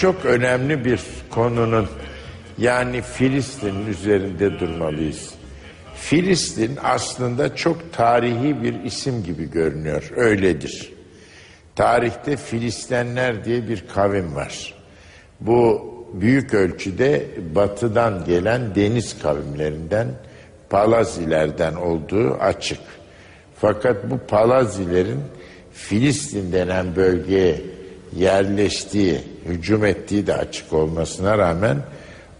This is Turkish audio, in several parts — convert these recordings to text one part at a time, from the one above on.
Çok önemli bir konunun yani Filistin üzerinde durmalıyız. Filistin aslında çok tarihi bir isim gibi görünüyor. Öyledir. Tarihte Filistenler diye bir kavim var. Bu büyük ölçüde batıdan gelen deniz kavimlerinden Palazilerden olduğu açık. Fakat bu Palazilerin Filistin denen bölgeye yerleştiği, hücum ettiği de açık olmasına rağmen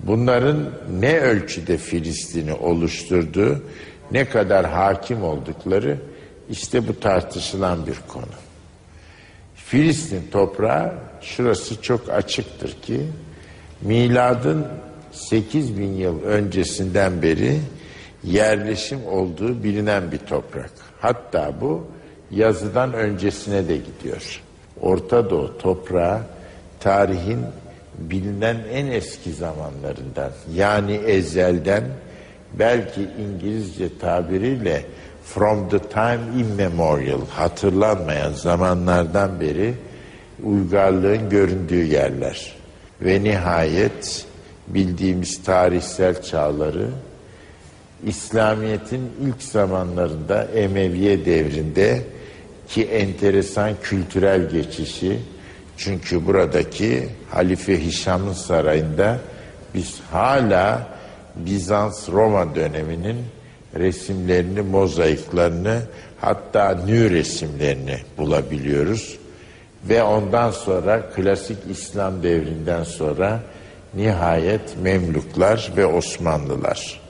bunların ne ölçüde Filistin'i oluşturduğu, ne kadar hakim oldukları işte bu tartışılan bir konu. Filistin toprağı şurası çok açıktır ki miladın 8 bin yıl öncesinden beri yerleşim olduğu bilinen bir toprak. Hatta bu yazıdan öncesine de gidiyor. Orta Doğu toprağı tarihin bilinen en eski zamanlarından yani ezelden belki İngilizce tabiriyle from the time immemorial hatırlanmayan zamanlardan beri uygarlığın göründüğü yerler. Ve nihayet bildiğimiz tarihsel çağları İslamiyet'in ilk zamanlarında Emeviye devrinde ki enteresan kültürel geçişi çünkü buradaki Halife Hişam'ın sarayında biz hala Bizans Roma döneminin resimlerini, mozaiklerini hatta nü resimlerini bulabiliyoruz. Ve ondan sonra klasik İslam devrinden sonra nihayet Memluklar ve Osmanlılar.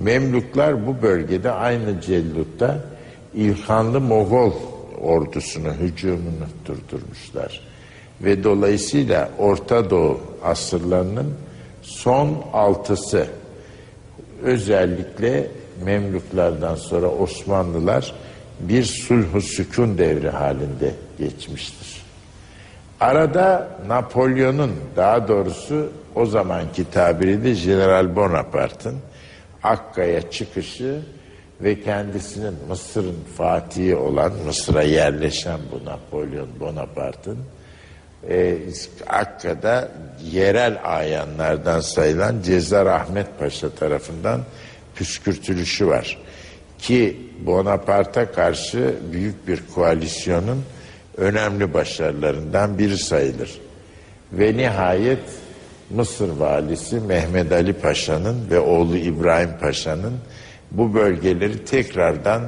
Memluklar bu bölgede aynı Cellut'ta İlhanlı Moğol ordusunu, hücumunu durdurmuşlar. Ve dolayısıyla Orta Doğu asırlarının son altısı özellikle Memluklardan sonra Osmanlılar bir sulh sükun devri halinde geçmiştir. Arada Napolyon'un daha doğrusu o zamanki tabiriyle General Bonaparte'ın Akka'ya çıkışı ve kendisinin Mısır'ın fatihi olan Mısır'a yerleşen bu Napolyon Bonaparte'ın e, Akka'da yerel ayanlardan sayılan Cezar Ahmet Paşa tarafından püskürtülüşü var. Ki Bonaparte'a karşı büyük bir koalisyonun önemli başarılarından biri sayılır. Ve nihayet Mısır valisi Mehmet Ali Paşa'nın ve oğlu İbrahim Paşa'nın bu bölgeleri tekrardan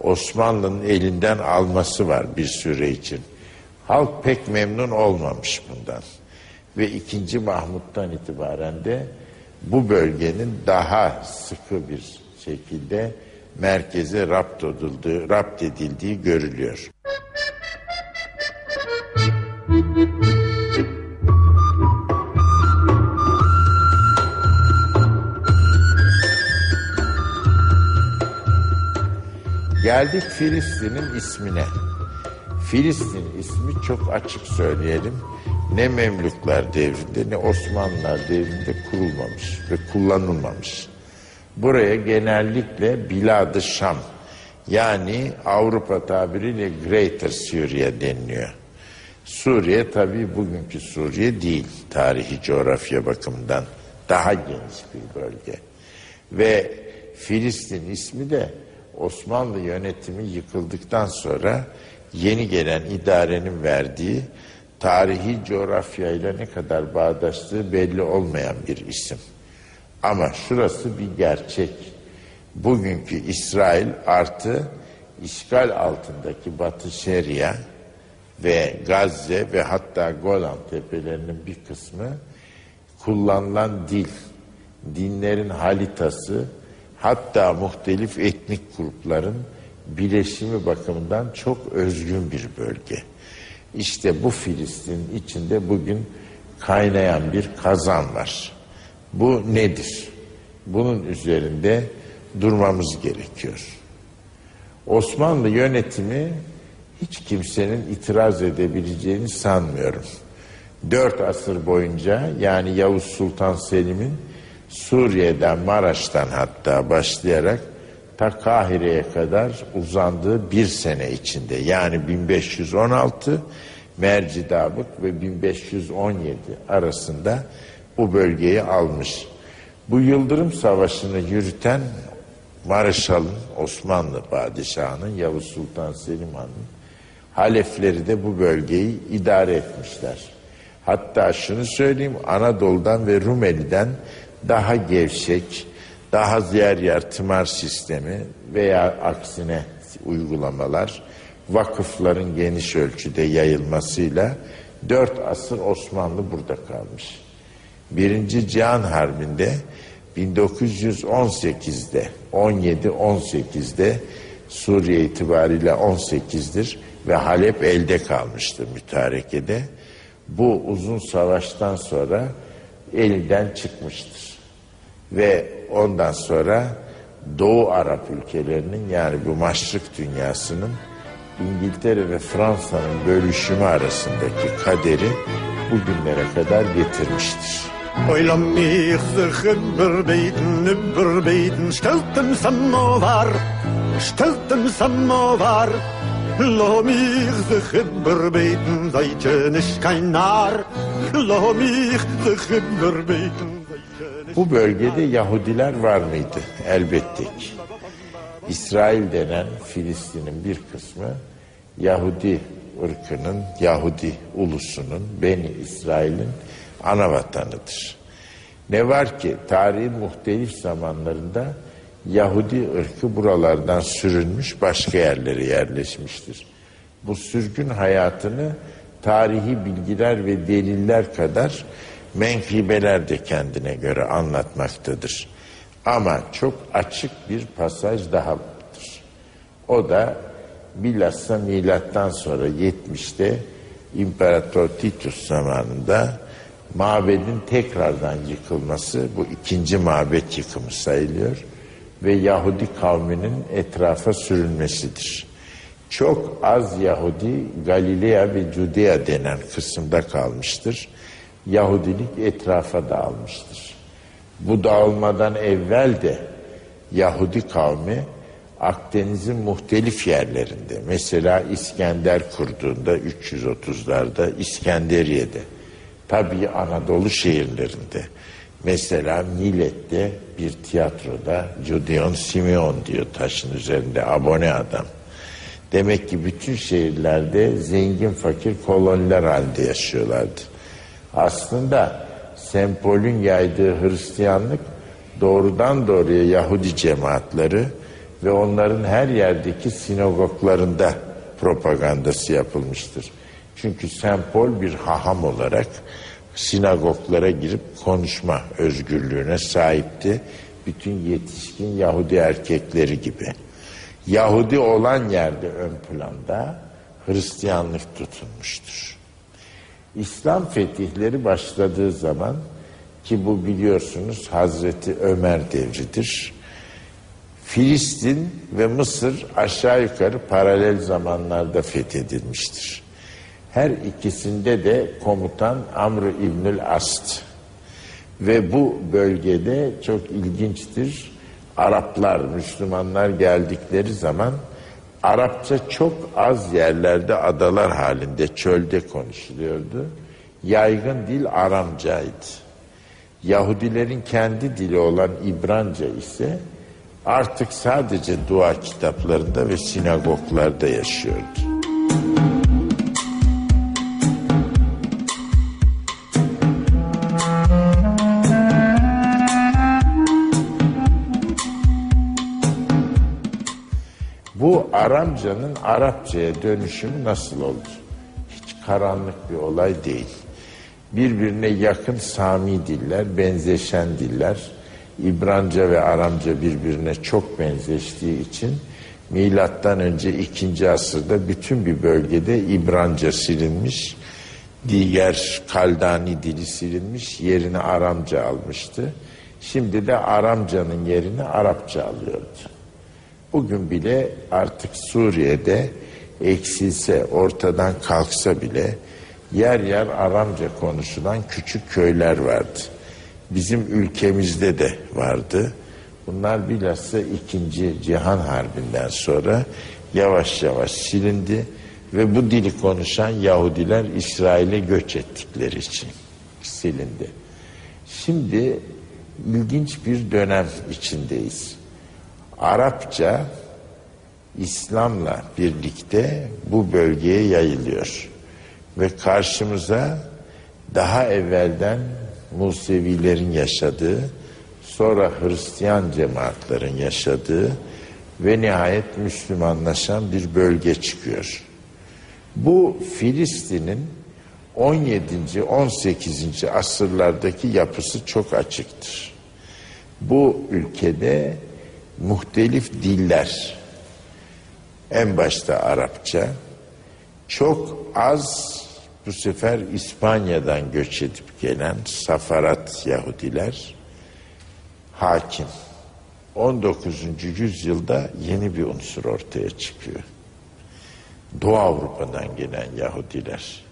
Osmanlı'nın elinden alması var bir süre için. Halk pek memnun olmamış bundan. Ve ikinci Mahmut'tan itibaren de bu bölgenin daha sıkı bir şekilde merkeze rapt edildiği, rapt edildiği görülüyor. Geldik Filistin'in ismine. Filistin ismi çok açık söyleyelim. Ne Memlükler devrinde ne Osmanlılar devrinde kurulmamış ve kullanılmamış. Buraya genellikle Bilad-ı Şam yani Avrupa tabiriyle Greater Syria deniliyor. Suriye tabii bugünkü Suriye değil tarihi coğrafya bakımından daha geniş bir bölge. Ve Filistin ismi de Osmanlı yönetimi yıkıldıktan sonra yeni gelen idarenin verdiği tarihi coğrafyayla ne kadar bağdaştığı belli olmayan bir isim. Ama şurası bir gerçek. Bugünkü İsrail artı işgal altındaki Batı Şeria ve Gazze ve hatta Golan tepelerinin bir kısmı kullanılan dil, dinlerin halitası, hatta muhtelif etnik grupların bileşimi bakımından çok özgün bir bölge. İşte bu Filistin içinde bugün kaynayan bir kazan var. Bu nedir? Bunun üzerinde durmamız gerekiyor. Osmanlı yönetimi hiç kimsenin itiraz edebileceğini sanmıyorum. Dört asır boyunca yani Yavuz Sultan Selim'in Suriye'den Maraş'tan hatta başlayarak ta Kahire'ye kadar uzandığı bir sene içinde yani 1516 Mercidabık ve 1517 arasında bu bölgeyi almış. Bu Yıldırım Savaşı'nı yürüten Mareşal'ın, Osmanlı Padişahı'nın, Yavuz Sultan Selim Han'ın halefleri de bu bölgeyi idare etmişler. Hatta şunu söyleyeyim Anadolu'dan ve Rumeli'den daha gevşek, daha yer yer tımar sistemi veya aksine uygulamalar vakıfların geniş ölçüde yayılmasıyla dört asır Osmanlı burada kalmış. Birinci Cihan Harbi'nde 1918'de 17-18'de Suriye itibariyle 18'dir ve Halep elde kalmıştır mütarekede. Bu uzun savaştan sonra elden çıkmıştır. Ve ondan sonra Doğu Arap ülkelerinin yani bu maşrık dünyasının İngiltere ve Fransa'nın bölüşümü arasındaki kaderi bugünlere kadar getirmiştir. Überbeten, überbeten, stelltem samovar, stelltem samovar. Lo mich sich überbeten, seid ihr nicht kein Narr. Lo mich sich überbeten, seid ihr nicht Bu bölgede Yahudiler var mıydı? Elbette ki. İsrail denen Filistin'in bir kısmı Yahudi ırkının, Yahudi ulusunun, Beni İsrail'in ana vatanıdır. Ne var ki tarihin muhtelif zamanlarında Yahudi ırkı buralardan sürülmüş başka yerlere yerleşmiştir. Bu sürgün hayatını tarihi bilgiler ve deliller kadar menkıbeler de kendine göre anlatmaktadır. Ama çok açık bir pasaj daha vardır. O da bilhassa milattan sonra 70'te İmparator Titus zamanında mabedin tekrardan yıkılması bu ikinci mabet yıkımı sayılıyor ve Yahudi kavminin etrafa sürülmesidir. Çok az Yahudi Galilea ve Judea denen kısımda kalmıştır. Yahudilik etrafa dağılmıştır. Bu dağılmadan evvel de Yahudi kavmi Akdeniz'in muhtelif yerlerinde mesela İskender kurduğunda 330'larda İskenderiye'de tabii Anadolu şehirlerinde mesela Milet'te bir tiyatroda Gideon Simeon diyor taşın üzerinde abone adam. Demek ki bütün şehirlerde zengin fakir koloniler halinde yaşıyorlardı. Aslında Sempol'ün yaydığı Hristiyanlık doğrudan doğruya Yahudi cemaatleri ve onların her yerdeki sinagoglarında propagandası yapılmıştır. Çünkü Sempol bir haham olarak sinagoglara girip konuşma özgürlüğüne sahipti. Bütün yetişkin Yahudi erkekleri gibi. Yahudi olan yerde ön planda Hristiyanlık tutulmuştur. İslam fetihleri başladığı zaman ki bu biliyorsunuz Hazreti Ömer devridir. Filistin ve Mısır aşağı yukarı paralel zamanlarda fethedilmiştir. Her ikisinde de komutan Amr İbnül Ast. Ve bu bölgede çok ilginçtir. Araplar, Müslümanlar geldikleri zaman Arapça çok az yerlerde adalar halinde çölde konuşuluyordu. Yaygın dil Aramcaydı. Yahudilerin kendi dili olan İbranca ise artık sadece dua kitaplarında ve sinagoglarda yaşıyordu. Aramcanın Arapçaya dönüşümü nasıl oldu? Hiç karanlık bir olay değil. Birbirine yakın Sami diller, benzeşen diller. İbranca ve Aramca birbirine çok benzeştiği için milattan önce ikinci asırda bütün bir bölgede İbranca silinmiş, diğer Kaldani dili silinmiş, yerini Aramca almıştı. Şimdi de Aramcanın yerini Arapça alıyordu. Bugün bile artık Suriye'de eksilse, ortadan kalksa bile yer yer Aramca konuşulan küçük köyler vardı. Bizim ülkemizde de vardı. Bunlar bilhassa ikinci Cihan Harbi'nden sonra yavaş yavaş silindi Ve bu dili konuşan Yahudiler İsrail'e göç ettikleri için silindi. Şimdi ilginç bir dönem içindeyiz. Arapça İslam'la birlikte bu bölgeye yayılıyor. Ve karşımıza daha evvelden Musevilerin yaşadığı, sonra Hristiyan cemaatlerin yaşadığı ve nihayet Müslümanlaşan bir bölge çıkıyor. Bu Filistin'in 17. 18. asırlardaki yapısı çok açıktır. Bu ülkede muhtelif diller, en başta Arapça, çok az bu sefer İspanya'dan göç edip gelen Safarat Yahudiler hakim. 19. yüzyılda yeni bir unsur ortaya çıkıyor. Doğu Avrupa'dan gelen Yahudiler.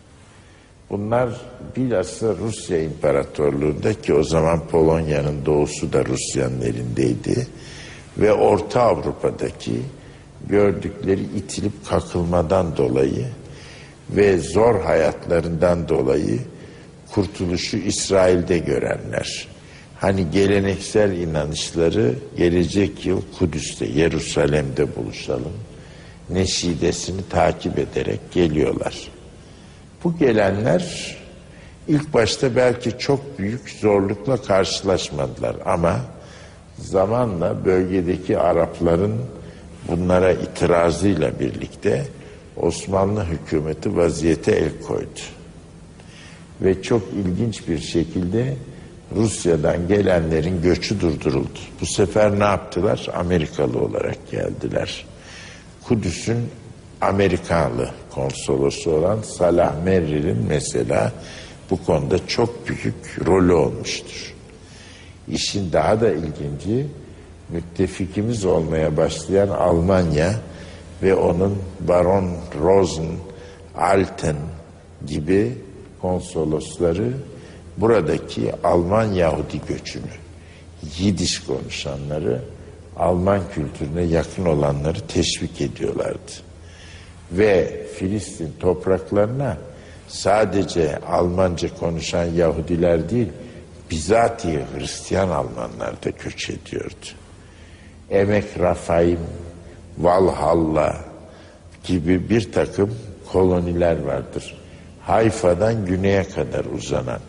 Bunlar bilhassa Rusya İmparatorluğu'nda ki o zaman Polonya'nın doğusu da Rusya'nın elindeydi. Ve Orta Avrupa'daki gördükleri itilip kakılmadan dolayı ve zor hayatlarından dolayı kurtuluşu İsrail'de görenler. Hani geleneksel inanışları gelecek yıl Kudüs'te, Yerusalem'de buluşalım. Neşidesini takip ederek geliyorlar. Bu gelenler ilk başta belki çok büyük zorlukla karşılaşmadılar ama zamanla bölgedeki Arapların bunlara itirazıyla birlikte Osmanlı hükümeti vaziyete el koydu. Ve çok ilginç bir şekilde Rusya'dan gelenlerin göçü durduruldu. Bu sefer ne yaptılar? Amerikalı olarak geldiler. Kudüs'ün Amerikalı konsolosu olan Salah Merril'in mesela bu konuda çok büyük rolü olmuştur. İşin daha da ilginci müttefikimiz olmaya başlayan Almanya ve onun Baron Rosen, Alten gibi konsolosları buradaki Alman Yahudi göçünü, Yidiş konuşanları, Alman kültürüne yakın olanları teşvik ediyorlardı. Ve Filistin topraklarına sadece Almanca konuşan Yahudiler değil, bizatihi Hristiyan Almanlar da göç ediyordu. Emek Rafaim, Valhalla gibi bir takım koloniler vardır. Hayfa'dan güneye kadar uzanan.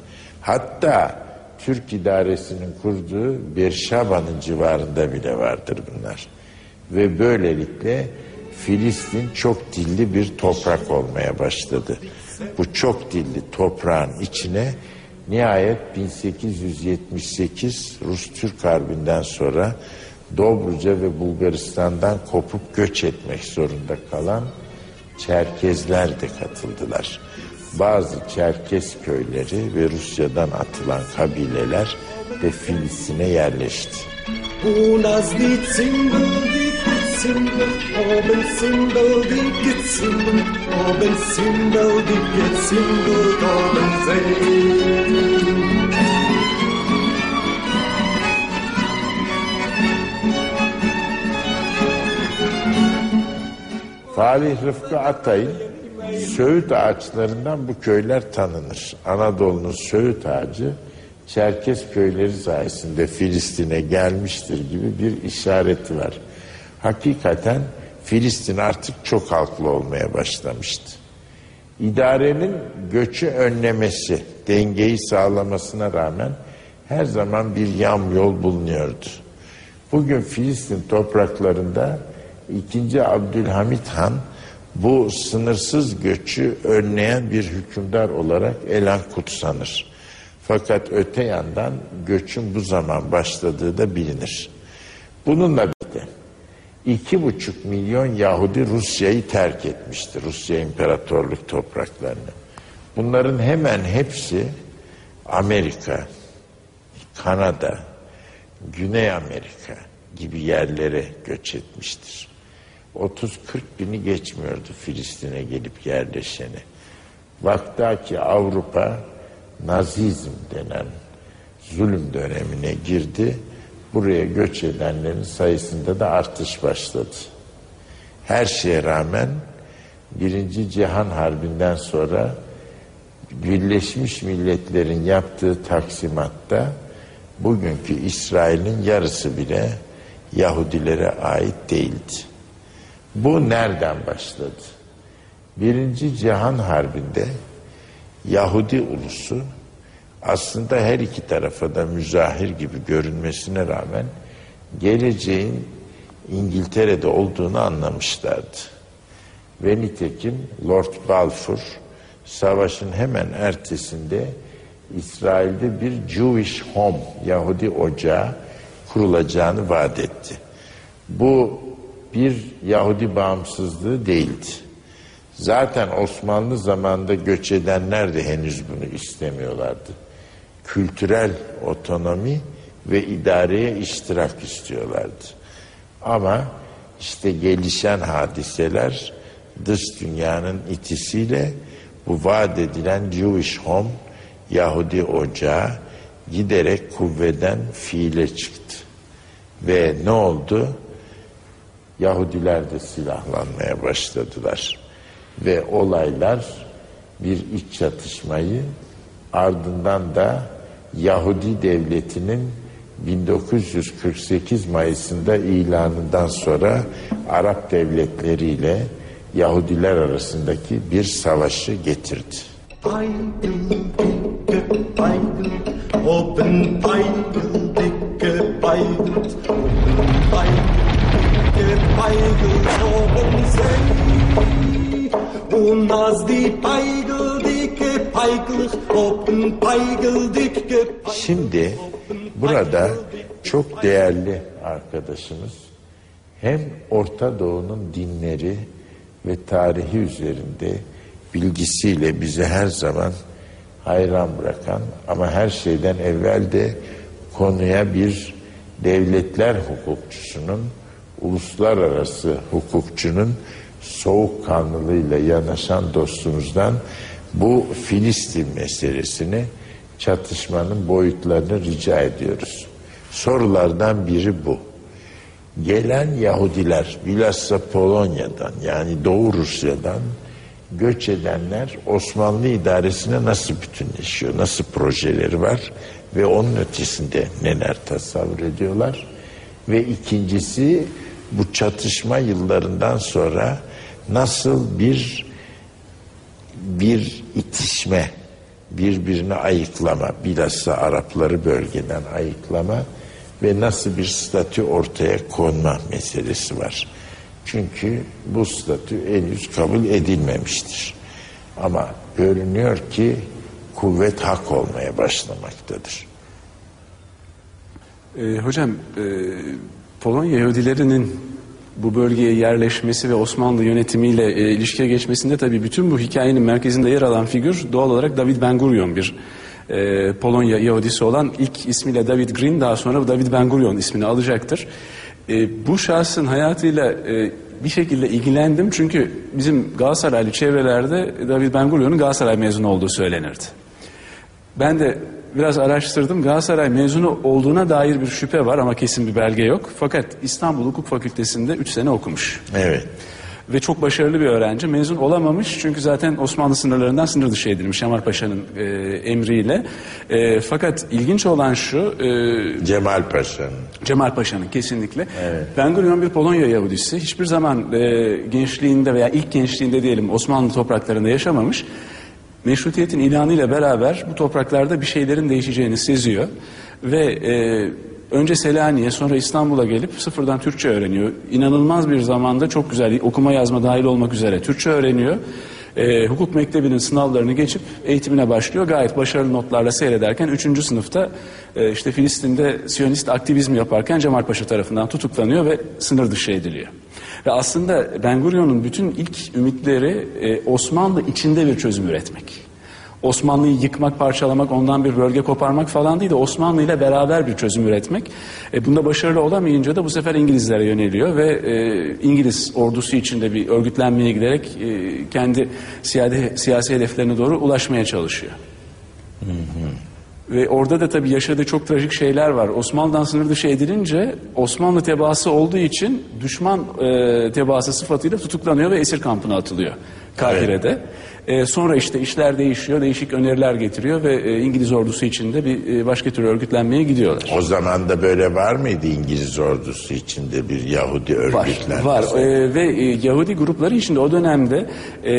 Hatta Türk idaresinin kurduğu Berşaba'nın civarında bile vardır bunlar. Ve böylelikle Filistin çok dilli bir toprak olmaya başladı. Bu çok dilli toprağın içine nihayet 1878 Rus-Türk Harbi'nden sonra Dobruca ve Bulgaristan'dan kopup göç etmek zorunda kalan Çerkezler de katıldılar. Bazı Çerkez köyleri ve Rusya'dan atılan kabileler de Filistin'e yerleşti. Falih Rıfkı Atay'ın Söğüt ağaçlarından bu köyler tanınır. Anadolu'nun Söğüt ağacı Çerkes köyleri sayesinde Filistin'e gelmiştir gibi bir işareti var. Hakikaten Filistin artık çok halklı olmaya başlamıştı. İdarenin göçü önlemesi, dengeyi sağlamasına rağmen her zaman bir yam yol bulunuyordu. Bugün Filistin topraklarında 2. Abdülhamit Han bu sınırsız göçü önleyen bir hükümdar olarak Elan kutsanır. Fakat öte yandan göçün bu zaman başladığı da bilinir. Bununla iki buçuk milyon Yahudi Rusya'yı terk etmiştir. Rusya İmparatorluk topraklarını. Bunların hemen hepsi Amerika, Kanada, Güney Amerika gibi yerlere göç etmiştir. 30-40 bini geçmiyordu Filistin'e gelip yerleşeni. Vaktaki Avrupa Nazizm denen zulüm dönemine girdi. Buraya göç edenlerin sayısında da artış başladı. Her şeye rağmen Birinci Cihan Harbi'nden sonra Birleşmiş Milletler'in yaptığı taksimatta bugünkü İsrail'in yarısı bile Yahudilere ait değildi. Bu nereden başladı? Birinci Cihan Harbi'nde Yahudi ulusu aslında her iki tarafa da müzahir gibi görünmesine rağmen geleceğin İngiltere'de olduğunu anlamışlardı. Ve nitekim Lord Balfour savaşın hemen ertesinde İsrail'de bir Jewish Home Yahudi ocağı kurulacağını vaat etti. Bu bir Yahudi bağımsızlığı değildi. Zaten Osmanlı zamanında göç edenler de henüz bunu istemiyorlardı. Kültürel otonomi ve idareye iştirak istiyorlardı. Ama işte gelişen hadiseler dış dünyanın itisiyle bu vaat edilen Jewish Home Yahudi ocağı giderek kuvveden fiile çıktı. Ve ne oldu? Yahudiler de silahlanmaya başladılar. Ve olaylar bir iç çatışmayı ardından da Yahudi devletinin 1948 Mayıs'ında ilanından sonra Arap devletleriyle Yahudiler arasındaki bir savaşı getirdi. Und als die Peigel, Şimdi burada çok değerli arkadaşımız hem Orta Doğu'nun dinleri ve tarihi üzerinde bilgisiyle bizi her zaman hayran bırakan ama her şeyden evvel de konuya bir devletler hukukçusunun, uluslararası hukukçunun soğukkanlılığıyla yanaşan dostumuzdan bu Filistin meselesini çatışmanın boyutlarını rica ediyoruz. Sorulardan biri bu. Gelen Yahudiler bilhassa Polonya'dan yani Doğu Rusya'dan göç edenler Osmanlı idaresine nasıl bütünleşiyor, nasıl projeleri var ve onun ötesinde neler tasavvur ediyorlar. Ve ikincisi bu çatışma yıllarından sonra nasıl bir bir itişme, birbirini ayıklama, bilhassa Arapları bölgeden ayıklama ve nasıl bir statü ortaya konma meselesi var. Çünkü bu statü henüz kabul edilmemiştir. Ama görünüyor ki kuvvet hak olmaya başlamaktadır. Ee, hocam, e, Polonya Yahudilerinin bu bölgeye yerleşmesi ve Osmanlı yönetimiyle e, ilişkiye geçmesinde tabii bütün bu hikayenin merkezinde yer alan figür doğal olarak David Ben Gurion bir e, Polonya Yahudisi olan ilk ismiyle David Green daha sonra David Ben Gurion ismini alacaktır. E, bu şahsın hayatıyla e, bir şekilde ilgilendim çünkü bizim Galatasaraylı çevrelerde David Ben Gurion'un Galatasaray mezunu olduğu söylenirdi. Ben de biraz araştırdım. Galatasaray mezunu olduğuna dair bir şüphe var ama kesin bir belge yok. Fakat İstanbul Hukuk Fakültesi'nde 3 sene okumuş. Evet. Ve çok başarılı bir öğrenci. Mezun olamamış çünkü zaten Osmanlı sınırlarından sınır dışı edilmiş Cemal Paşa'nın e, emriyle. E, fakat ilginç olan şu... E, Cemal Paşa'nın. Cemal Paşa'nın kesinlikle. Ben Gurion bir Polonya Yahudisi. Hiçbir zaman e, gençliğinde veya ilk gençliğinde diyelim Osmanlı topraklarında yaşamamış. Meşrutiyetin ilanıyla beraber bu topraklarda bir şeylerin değişeceğini seziyor. Ve e, önce Selanik'e sonra İstanbul'a gelip sıfırdan Türkçe öğreniyor. İnanılmaz bir zamanda çok güzel okuma yazma dahil olmak üzere Türkçe öğreniyor. E, hukuk mektebinin sınavlarını geçip eğitimine başlıyor. Gayet başarılı notlarla seyrederken 3. sınıfta e, işte Filistin'de Siyonist aktivizm yaparken Cemal Paşa tarafından tutuklanıyor ve sınır dışı ediliyor. Ve aslında Ben Gurion'un bütün ilk ümitleri e, Osmanlı içinde bir çözüm üretmek. Osmanlı'yı yıkmak, parçalamak, ondan bir bölge koparmak falan değil de Osmanlı ile beraber bir çözüm üretmek. E, bunda başarılı olamayınca da bu sefer İngilizlere yöneliyor ve e, İngiliz ordusu içinde bir örgütlenmeye giderek e, kendi siyasi, siyasi hedeflerine doğru ulaşmaya çalışıyor. Ve orada da tabii yaşadığı çok trajik şeyler var. Osmanlı'dan sınır dışı edilince Osmanlı tebaası olduğu için düşman e, tebaası sıfatıyla tutuklanıyor ve esir kampına atılıyor Kahire'de. E, sonra işte işler değişiyor, değişik öneriler getiriyor ve e, İngiliz ordusu içinde bir e, başka tür örgütlenmeye gidiyorlar. O zaman da böyle var mıydı İngiliz ordusu içinde bir Yahudi Var, örgütlenmesi? var. Ee, ve e, Yahudi grupları içinde o dönemde e,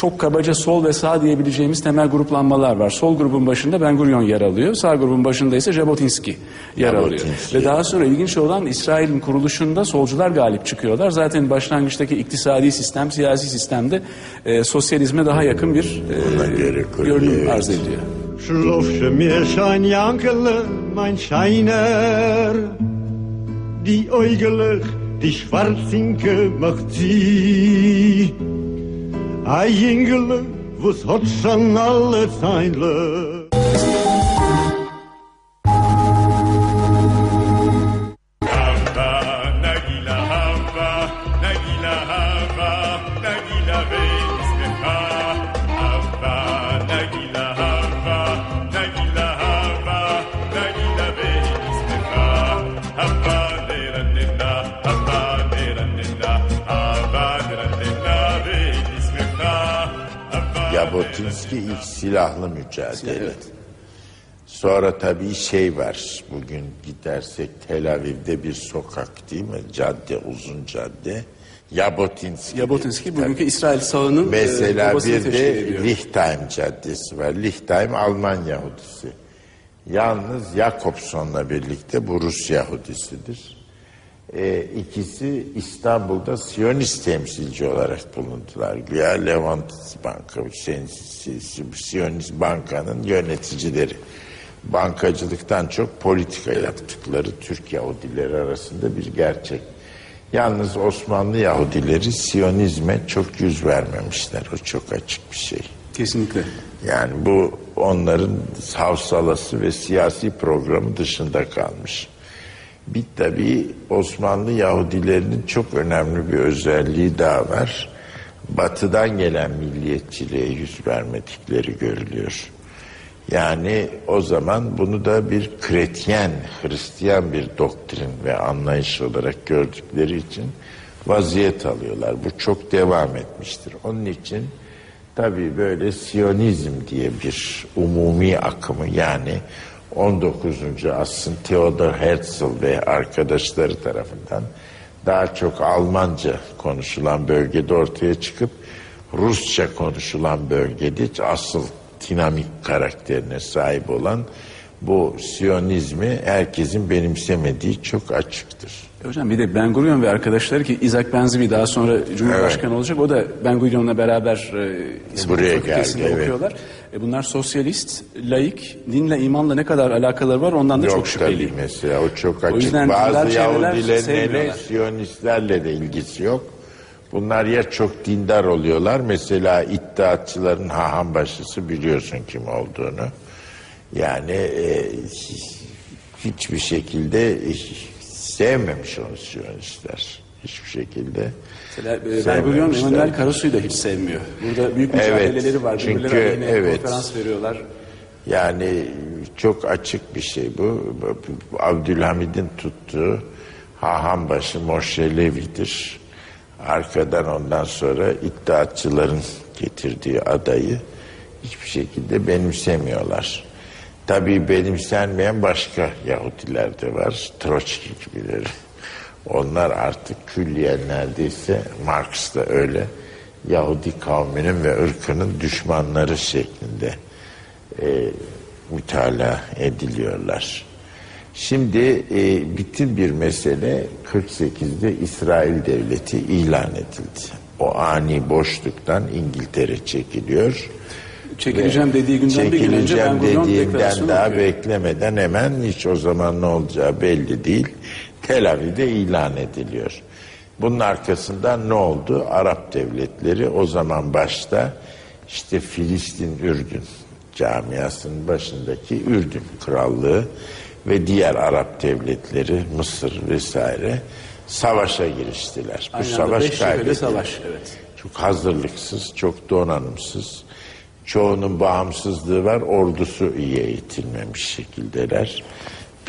çok kabaca sol ve sağ diyebileceğimiz temel gruplanmalar var. Sol grubun başında Ben Gurion yer alıyor. Sağ grubun başında ise Jabotinsky yer alıyor. Ve daha sonra ilginç olan İsrail'in kuruluşunda solcular galip çıkıyorlar. Zaten başlangıçtaki iktisadi sistem, siyasi sistemde e, sosyalizme daha yakın bir e, görünüm evet. arz ediyor. Schlofsche mir schein Jankele, mein Scheiner. Die Äugelig, die Schwarzinke macht sie. Ein Jüngle, was hat schon alle Zeinle. Silahlı mücadele. Evet. Sonra tabii şey var. Bugün gidersek Tel Aviv'de bir sokak değil mi? Cadde, uzun cadde. Jabotinski. Jabotinsky Tabii. bugünkü İsrail sağının e, Mesela babasını bir de. Lichtheim Caddesi var. Lichtheim Alman Yahudisi. Yalnız Jakobson'la birlikte bu Rus Yahudisidir. Ee, ikisi İstanbul'da Siyonist temsilci olarak bulundular. Güya Levant Banka, Siyonist Banka'nın yöneticileri. Bankacılıktan çok politika yaptıkları Türk Yahudileri arasında bir gerçek. Yalnız Osmanlı Yahudileri Siyonizme çok yüz vermemişler. O çok açık bir şey. Kesinlikle. Yani bu onların havsalası ve siyasi programı dışında kalmış. Bir tabii Osmanlı Yahudilerinin çok önemli bir özelliği daha var. Batıdan gelen milliyetçiliğe yüz vermedikleri görülüyor. Yani o zaman bunu da bir Kretyen, Hristiyan bir doktrin ve anlayış olarak gördükleri için vaziyet alıyorlar. Bu çok devam etmiştir. Onun için tabii böyle Siyonizm diye bir umumi akımı yani 19. asrın Theodor Herzl ve arkadaşları tarafından daha çok Almanca konuşulan bölgede ortaya çıkıp Rusça konuşulan bölgede asıl dinamik karakterine sahip olan bu Siyonizmi herkesin benimsemediği çok açıktır. E Hocam bir de Ben Gurion ve arkadaşları ki Isaac Benzvi daha sonra Cumhurbaşkanı olacak. O da Ben Gurion'la beraber e, İstanbul Buraya geldi, evet. E, bunlar sosyalist, laik, dinle imanla ne kadar alakaları var ondan da Yok çok tabii şüpheliyim. mesela o çok açık. yüzden Bazı Yahudilerin. Siyonistlerle de ilgisi yok. Bunlar ya çok dindar oluyorlar. Mesela iddiatçıların haham başısı biliyorsun kim olduğunu. Yani e, hiçbir şekilde sevmemiş onu Siyonistler. Hiçbir şekilde. Mesela e, Emanuel Karasu'yu da hiç sevmiyor. Burada büyük mücadeleleri var. çünkü Birbirleri evet. konferans veriyorlar. Yani çok açık bir şey bu. Abdülhamid'in tuttuğu Hahambaşı Moşe Levi'dir. Arkadan ondan sonra iddiatçıların getirdiği adayı hiçbir şekilde benimsemiyorlar. Tabii benimsenmeyen başka Yahudiler de var. Troçki gibileri. Onlar artık külliyen neredeyse Marx da öyle Yahudi kavminin ve ırkının düşmanları şeklinde e, mütalaa ediliyorlar. Şimdi e, bütün bir mesele 48'de İsrail Devleti ilan edildi. O ani boşluktan İngiltere çekiliyor. Çekileceğim dediği günden bir gün önce Ben dediğinden daha okuyor. beklemeden hemen hiç o zaman ne olacağı belli değil. Tel Aviv'de ilan ediliyor. Bunun arkasından ne oldu? Arap devletleri o zaman başta işte Filistin, Ürdün camiasının başındaki Ürdün krallığı ve diğer Arap devletleri Mısır vesaire savaşa giriştiler. Bu Aynı anda savaş kaybedildi. savaş. Evet. Çok hazırlıksız, çok donanımsız, Çoğunun bağımsızlığı var, ordusu iyi eğitilmemiş şekildeler.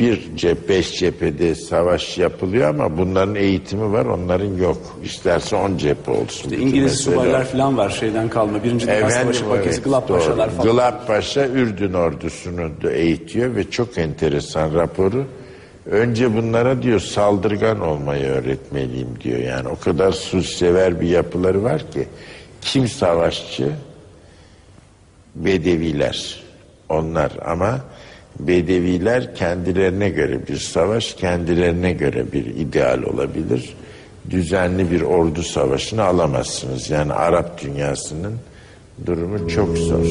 Bir cep, beş cephede savaş yapılıyor ama bunların eğitimi var, onların yok. İsterse on cephe olsun. bütün İngiliz subaylar falan var şeyden kalma. Birinci Dünya Savaşı Glab doğru. Paşalar falan. Glab Paşa Ürdün ordusunu da eğitiyor ve çok enteresan raporu. Önce bunlara diyor saldırgan olmayı öğretmeliyim diyor. Yani o kadar sulsever bir yapıları var ki kim savaşçı? Bedeviler. Onlar ama Bedeviler kendilerine göre bir savaş, kendilerine göre bir ideal olabilir. Düzenli bir ordu savaşını alamazsınız. Yani Arap dünyasının durumu çok zor.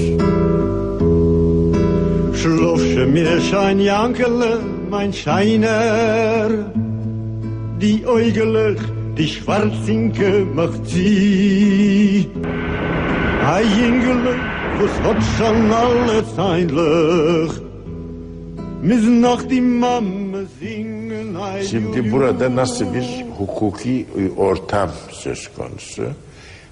Schlafje mir schein jankele, mein Scheiner. Die Äugelig, die Schwarzinke macht sie. Ei Jüngele, was hat schon alle zeitlich. Şimdi burada nasıl bir hukuki ortam söz konusu?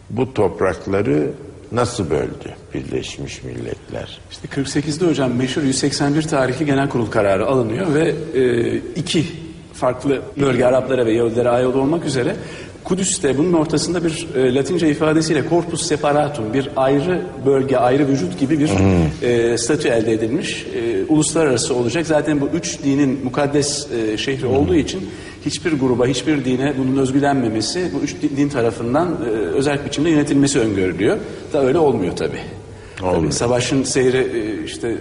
Bu toprakları nasıl böldü Birleşmiş Milletler? İşte 48'de hocam meşhur 181 tarihli genel kurul kararı alınıyor ve e, iki farklı bölge Araplara ve Yahudilere ait olmak üzere Kudüs'te bunun ortasında bir e, Latince ifadesiyle corpus separatum bir ayrı bölge ayrı vücut gibi bir e, statü elde edilmiş. E, uluslararası olacak. Zaten bu üç dinin mukaddes e, şehri olduğu için hiçbir gruba hiçbir dine bunun özgülenmemesi bu üç din tarafından e, özel biçimde yönetilmesi öngörülüyor. Da öyle olmuyor tabii. Olmuyor. Tabii savaşın seyri e, işte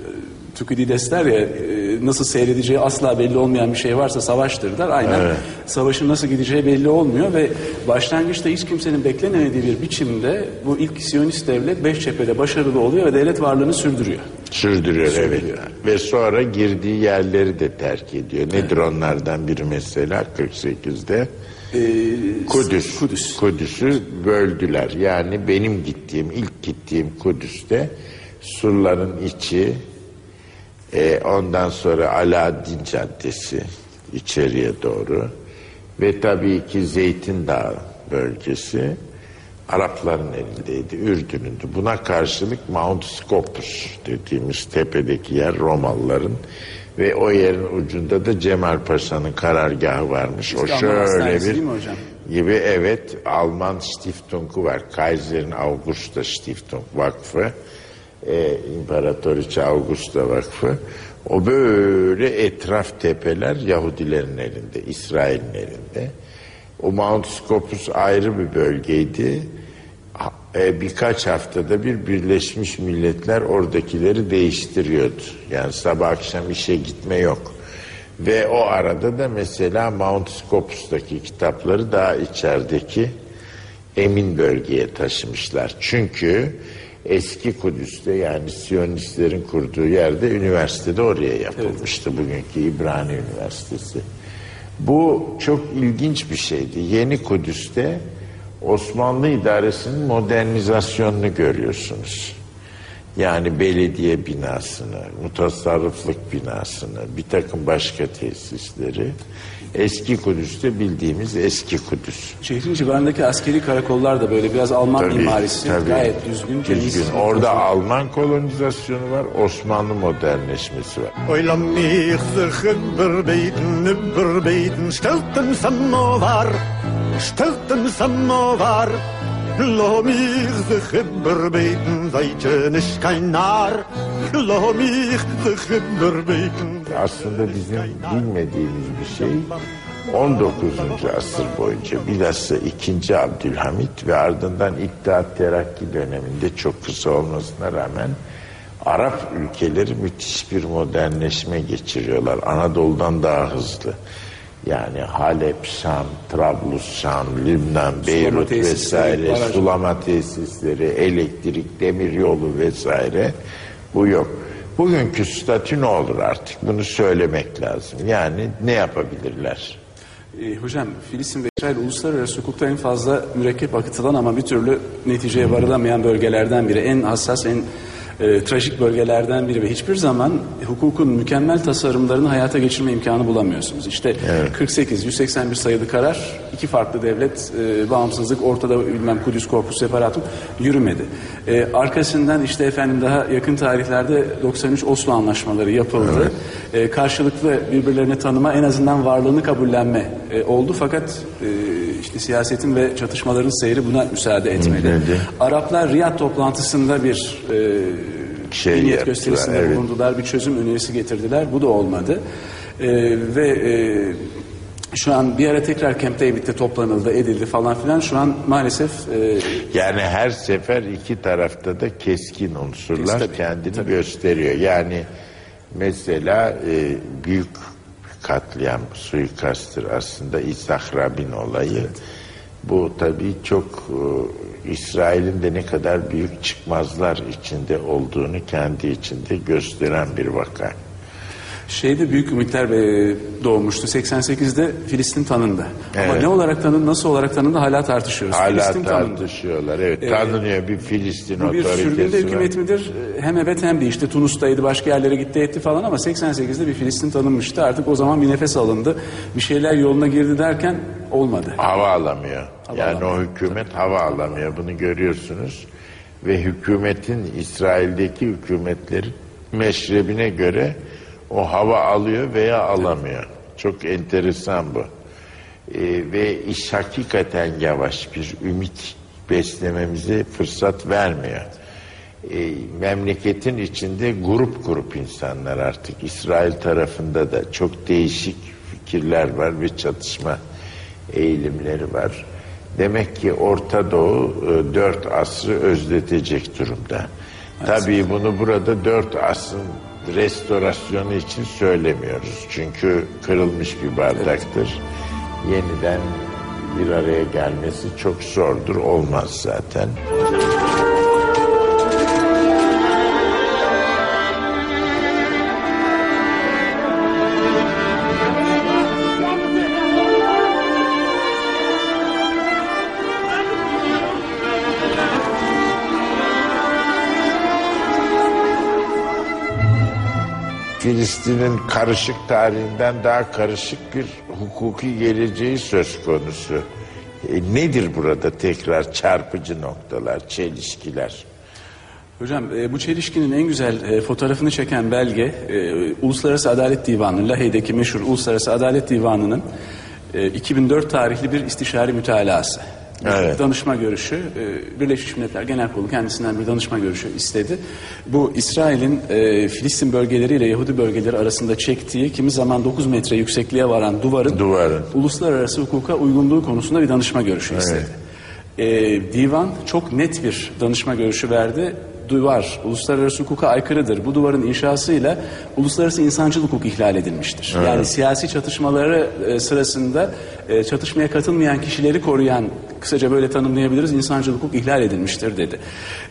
Tukidides der ya e, nasıl seyredeceği asla belli olmayan bir şey varsa savaştır der. Aynen savaşın nasıl gideceği belli olmuyor ve başlangıçta hiç kimsenin beklemediği bir biçimde bu ilk Siyonist devlet beş cephede başarılı oluyor ve devlet varlığını sürdürüyor. Sürdürüyor, evet. Sürdürüyor. Ve sonra girdiği yerleri de terk ediyor. Nedir onlardan biri mesela 48'de? Kudüs. Kudüs. Kudüs'ü böldüler. Yani benim gittiğim, ilk gittiğim Kudüs'te surların içi, e, ondan sonra Alaaddin Caddesi içeriye doğru ve tabii ki Zeytin Dağı bölgesi Arapların elindeydi, Ürdün'ündü. Buna karşılık Mount Scopus dediğimiz tepedeki yer Romalıların ve o yerin ucunda da Cemal Paşa'nın karargahı varmış. o İşte şöyle bir gibi evet Alman Stiftung'u var. Kaiser'in Augusta Stiftung Vakfı. E, İmparatoriçe Augusta Vakfı. O böyle etraf tepeler Yahudilerin elinde, İsrail'in elinde. O Mount Scopus ayrı bir bölgeydi. E, birkaç haftada bir Birleşmiş Milletler oradakileri değiştiriyordu. Yani sabah akşam işe gitme yok. Ve o arada da mesela Mount Scopus'taki kitapları daha içerideki emin bölgeye taşımışlar. Çünkü eski Kudüs'te yani Siyonistlerin kurduğu yerde üniversitede oraya yapılmıştı. Bugünkü İbrani Üniversitesi. Bu çok ilginç bir şeydi. Yeni Kudüs'te Osmanlı idaresinin modernizasyonunu görüyorsunuz. Yani belediye binasını, mutasarrıflık binasını, bir takım başka tesisleri. Eski Kudüs'te bildiğimiz eski Kudüs. Şehrin civarındaki askeri karakollar da böyle biraz Alman Tabii, mimarisi tabii. gayet düzgün. Düzgün. Orada Alman kolonizasyonu var, Osmanlı modernleşmesi var. Oilam mich sich überbeten, überbeten, stelten samovar, stelten samovar. Lo mich sich überbeten, seid nicht kein Narr. Lo mich sich überbeten. Aslında bizim bilmediğimiz bir şey 19. asır boyunca bilhassa 2. Abdülhamit ve ardından İttihat Terakki döneminde çok kısa olmasına rağmen Arap ülkeleri müthiş bir modernleşme geçiriyorlar. Anadolu'dan daha hızlı. Yani Halep, Şam, Trablus, Şam, Lübnan, Beyrut tesisleri, vesaire, baraj. sulama tesisleri, elektrik, demiryolu vesaire bu yok. Bugünkü statü ne olur artık? Bunu söylemek lazım. Yani ne yapabilirler? E, hocam Filistin ve İsrail uluslararası hukukta en fazla mürekkep akıtılan ama bir türlü neticeye varılamayan bölgelerden biri. En hassas, en e, trajik bölgelerden biri ve hiçbir zaman hukukun mükemmel tasarımlarını hayata geçirme imkanı bulamıyorsunuz. İşte 48 181 sayılı karar iki farklı devlet e, bağımsızlık ortada bilmem Kudüs Corpus Separatum yürümedi. E, arkasından işte efendim daha yakın tarihlerde 93 Oslo anlaşmaları yapıldı. E, karşılıklı birbirlerini tanıma en azından varlığını kabullenme e, oldu fakat e, işte siyasetin ve çatışmaların seyri buna müsaade etmedi. Etmedi. Araplar Riyad toplantısında bir e, Şey niyet yaptılar, gösterisinde evet. bulundular, bir çözüm önerisi getirdiler. Bu da olmadı. E, ve e, şu an bir ara tekrar Camp David'de toplanıldı, edildi falan filan. Şu an maalesef e, Yani her sefer iki tarafta da keskin unsurlar Tabii, kendini gösteriyor. Yani mesela e, büyük katliam suikasttır aslında İshak Rabin olayı. Bu tabii çok e, İsrail'in de ne kadar büyük çıkmazlar içinde olduğunu kendi içinde gösteren bir vaka. Şeyde büyük ümitler doğmuştu. 88'de Filistin tanındı. Ama Evet. ne olarak tanındı, nasıl olarak tanındı hala tartışıyoruz. Hala Filistin tanındı. tartışıyorlar. Evet, tanınıyor bir Filistin Bu bir sürgünde hükümet midir? Hem evet hem de işte Tunus'taydı, başka yerlere gitti etti falan ama 88'de bir Filistin tanınmıştı. Artık o zaman bir nefes alındı. Bir şeyler yoluna girdi derken olmadı. hava alamıyor. Hava yani alamıyor. o hükümet hava alamıyor. Bunu görüyorsunuz. Ve hükümetin İsrail'deki hükümetlerin meşrebine göre o hava alıyor veya alamıyor. Çok enteresan bu. Ee, ve iş hakikaten yavaş bir ümit beslememize fırsat vermiyor. Ee, memleketin içinde grup grup insanlar artık İsrail tarafında da çok değişik fikirler var ve çatışma eğilimleri var. Demek ki Orta Doğu e, dört asrı özletecek durumda. Tabii bunu burada dört asrın restorasyonu için söylemiyoruz. Çünkü kırılmış bir bardaktır. Yeniden bir araya gelmesi çok zordur. Olmaz zaten. Filistin'in karışık tarihinden daha karışık bir hukuki geleceği söz konusu. E, nedir burada tekrar çarpıcı noktalar, çelişkiler? Hocam e, bu çelişkinin en güzel e, fotoğrafını çeken belge e, Uluslararası Adalet Divanı, Lahey'deki meşhur Uluslararası Adalet Divanı'nın e, 2004 tarihli bir istişare mütalası. Evet. Danışma görüşü, e, Birleşmiş Milletler Genel Kurulu kendisinden bir danışma görüşü istedi. Bu İsrail'in e, Filistin bölgeleriyle Yahudi bölgeleri arasında çektiği kimi zaman 9 metre yüksekliğe varan duvarın, Duvarın. uluslararası hukuka uygunluğu konusunda bir danışma görüşü istedi. Ee, divan çok net bir danışma görüşü verdi. Duvar uluslararası hukuka aykırıdır. Bu duvarın inşasıyla uluslararası insancıl hukuk ihlal edilmiştir. Yani siyasi çatışmaları e, sırasında e, çatışmaya katılmayan kişileri koruyan kısaca böyle tanımlayabiliriz insancıl hukuk ihlal edilmiştir dedi.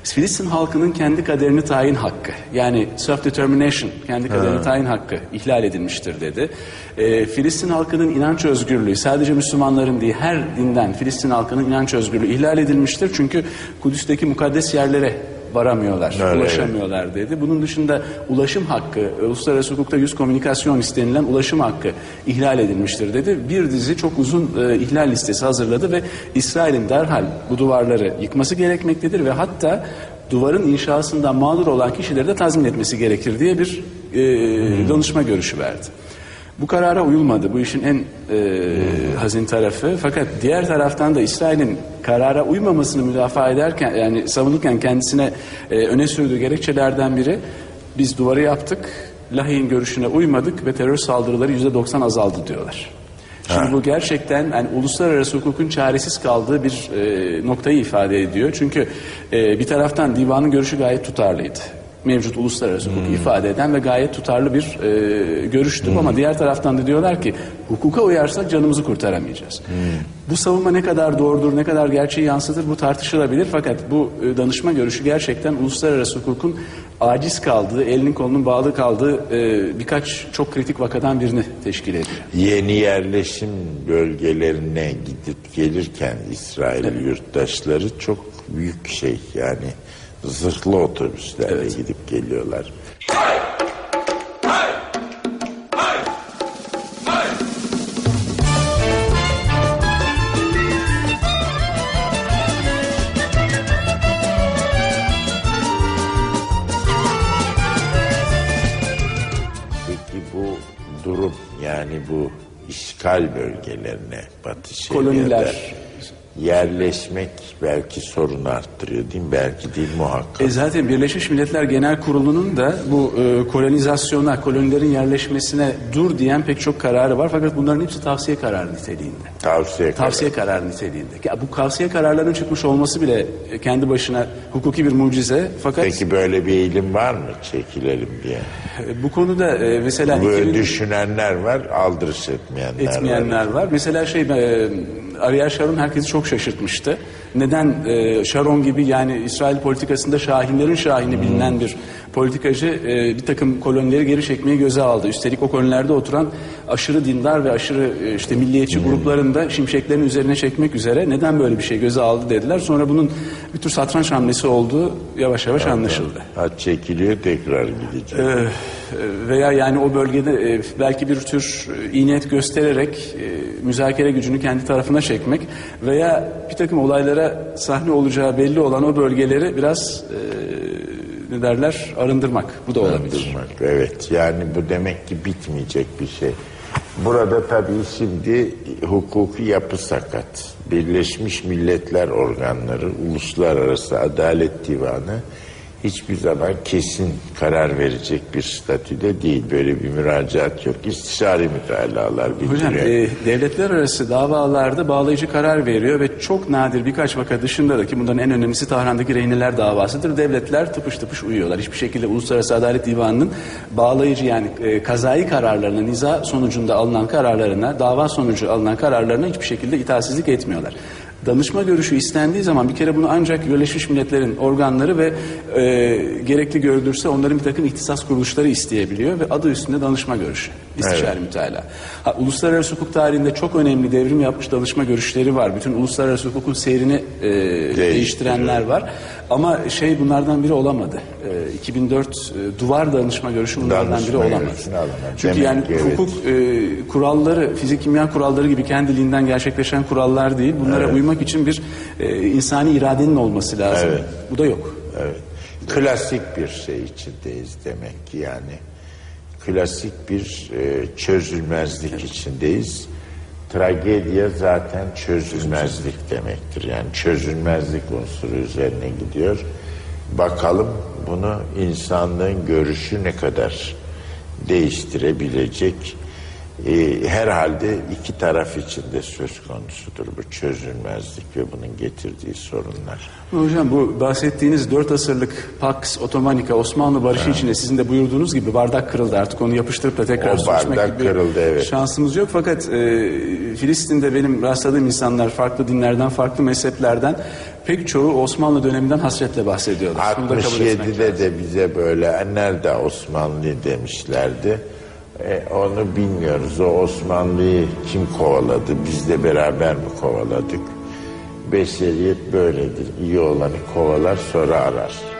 Filistin halkının kendi kaderini tayin hakkı yani self determination kendi kaderini tayin hakkı ihlal edilmiştir dedi. E, Filistin halkının inanç özgürlüğü sadece Müslümanların değil her dinden Filistin halkının inanç özgürlüğü ihlal edilmiştir. Çünkü Kudüs'teki mukaddes yerlere varamıyorlar, Evet, ulaşamıyorlar dedi. Bunun dışında ulaşım hakkı, uluslararası hukukta yüz komünikasyon istenilen ulaşım hakkı ihlal edilmiştir dedi. Bir dizi çok uzun e, ihlal listesi hazırladı ve İsrail'in derhal bu duvarları yıkması gerekmektedir ve hatta duvarın inşasından mağdur olan kişileri de tazmin etmesi gerekir diye bir e, danışma görüşü verdi. Bu karara uyulmadı. Bu işin en e, hazin tarafı. Fakat diğer taraftan da İsrail'in karara uymamasını müdafaa ederken yani savunurken kendisine e, öne sürdüğü gerekçelerden biri biz duvarı yaptık, Lahey'in görüşüne uymadık ve terör saldırıları yüzde doksan azaldı diyorlar. Şimdi bu gerçekten yani uluslararası hukukun çaresiz kaldığı bir e, noktayı ifade ediyor. Çünkü e, bir taraftan divanın görüşü gayet tutarlıydı. Mevcut uluslararası hukuku ifade eden ve gayet tutarlı bir e, görüştü. Ama diğer taraftan da diyorlar ki hukuka uyarsak canımızı kurtaramayacağız. Bu savunma ne kadar doğrudur, ne kadar gerçeği yansıtır bu tartışılabilir. Fakat bu e, danışma görüşü gerçekten uluslararası hukukun aciz kaldığı, elinin kolunun bağlı kaldığı e, birkaç çok kritik vakadan birini teşkil ediyor. Yeni yerleşim bölgelerine gidip gelirken İsrail yurttaşları çok büyük şey yani Zırhlı otobüslerle gidip geliyorlar. Peki bu durum yani bu işgal bölgelerine Batı Şeria'da Koloniler. Yerleşmek belki sorunu arttırıyor değil mi? Belki değil muhakkak. E zaten Birleşmiş Milletler Genel Kurulu'nun da bu e, kolonizasyona, kolonilerin yerleşmesine dur diyen pek çok kararı var. Fakat bunların hepsi tavsiye kararı niteliğinde. Tavsiye Tavsiye kararı niteliğinde. Ya bu tavsiye kararlarının çıkmış olması bile kendi başına hukuki bir mucize. Fakat Peki böyle bir eğilim var mı? Çekilelim diye. e, bu konuda e, mesela Böyle 2000 düşünenler var, aldırış etmeyenler, var. etmeyenler var. Mesela şey e, Ariel Sharon herkesi çok şaşırtmıştı. Neden e, Sharon gibi yani İsrail politikasında şahinlerin şahini bilinen bir politikacı e, bir takım kolonileri geri çekmeyi göze aldı. Üstelik o kolonilerde oturan aşırı dindar ve aşırı e, işte milliyetçi gruplarında şimşeklerin üzerine çekmek üzere neden böyle bir şey göze aldı dediler. Sonra bunun bir tür satranç hamlesi olduğu yavaş yavaş anlaşıldı. Ha, çekiliyor tekrar gidecek. Ee, veya yani o bölgede e, belki bir tür e, iyi niyet göstererek e, müzakere gücünü kendi tarafına çekmek veya bir takım olaylara sahne olacağı belli olan o bölgeleri biraz e, ne derler arındırmak. Bu da olabilir. Evet yani bu demek ki bitmeyecek bir şey. Burada tabii şimdi hukuki yapı sakat. Birleşmiş Milletler organları, Uluslararası Adalet Divanı hiçbir zaman kesin karar verecek bir statüde değil. Böyle bir müracaat yok. İstişari mütalalar bildiriyor. Hocam e, devletler arası davalarda bağlayıcı karar veriyor ve çok nadir birkaç vaka dışında da ki bunların en önemlisi Tahran'daki rehineler davasıdır. Devletler tıpış tıpış uyuyorlar. Hiçbir şekilde Uluslararası Adalet Divanı'nın bağlayıcı yani e, kazayı kararlarına, niza sonucunda alınan kararlarına, dava sonucu alınan kararlarına hiçbir şekilde itaatsizlik etmiyorlar. Danışma görüşü istendiği zaman bir kere bunu ancak Birleşmiş Milletler'in organları ve e, gerekli görülürse onların bir takım ihtisas kuruluşları isteyebiliyor ve adı üstünde danışma görüşü, istişare mütalaa. Ha, uluslararası hukuk tarihinde çok önemli devrim yapmış danışma görüşleri var. Bütün uluslararası hukukun seyrini e, değiştirenler var. Ama şey bunlardan biri olamadı. E, 2004 e, duvar danışma görüşü bunlardan Danışma biri olamadı. Çünkü Demek yani ki evet. hukuk e, kuralları, fizik kimya kuralları gibi kendiliğinden gerçekleşen kurallar değil. Bunlara uymak için bir e, insani iradenin olması lazım. Evet. Bu da yok. Evet. Klasik bir şey içindeyiz demek ki yani. Klasik bir e, çözülmezlik içindeyiz. Tragedya zaten çözülmezlik demektir. Yani çözülmezlik unsuru üzerine gidiyor. Bakalım bunu insanlığın görüşü ne kadar değiştirebilecek. E, herhalde iki taraf için de söz konusudur bu çözülmezlik ve bunun getirdiği sorunlar. Hocam bu bahsettiğiniz 4 asırlık Pax Ottomanica Osmanlı barışı içinde sizin de buyurduğunuz gibi bardak kırıldı artık onu yapıştırıp da tekrar O bardak gibi kırıldı, evet. şansımız yok. Fakat e, Filistin'de benim rastladığım insanlar farklı dinlerden farklı mezheplerden pek çoğu Osmanlı döneminden hasretle bahsediyorlar. Bunu da kabul etmek 67'de de bize böyle "E, nerede Osmanlı demişlerdi. E, onu bilmiyoruz. O Osmanlı'yı kim kovaladı? Biz de beraber mi kovaladık? Beşeriyet böyledir. İyi olanı kovalar sonra arar.